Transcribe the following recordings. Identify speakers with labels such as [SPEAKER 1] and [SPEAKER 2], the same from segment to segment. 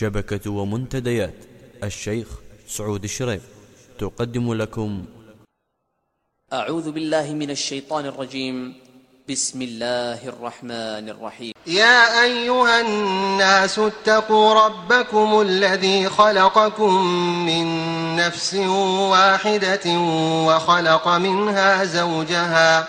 [SPEAKER 1] شبكة ومنتديات. الشيخ سعود الشريف. تقدم لكم.
[SPEAKER 2] أعوذ بالله من الشيطان الرجيم. بسم الله الرحمن الرحيم.
[SPEAKER 3] يا أيها الناس اتقوا ربكم الذي خلقكم من نفس واحدة وخلق منها زوجها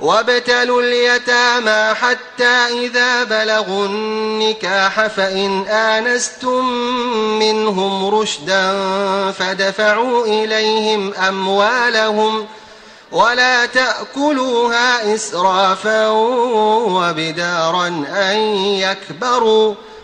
[SPEAKER 3] وابتلوا اليتامى حتى إذا بلغوا النكاح فإن آنستم منهم رشدا فدفعوا إليهم أموالهم ولا تأكلوها إسرافا وبدارا أن يكبروا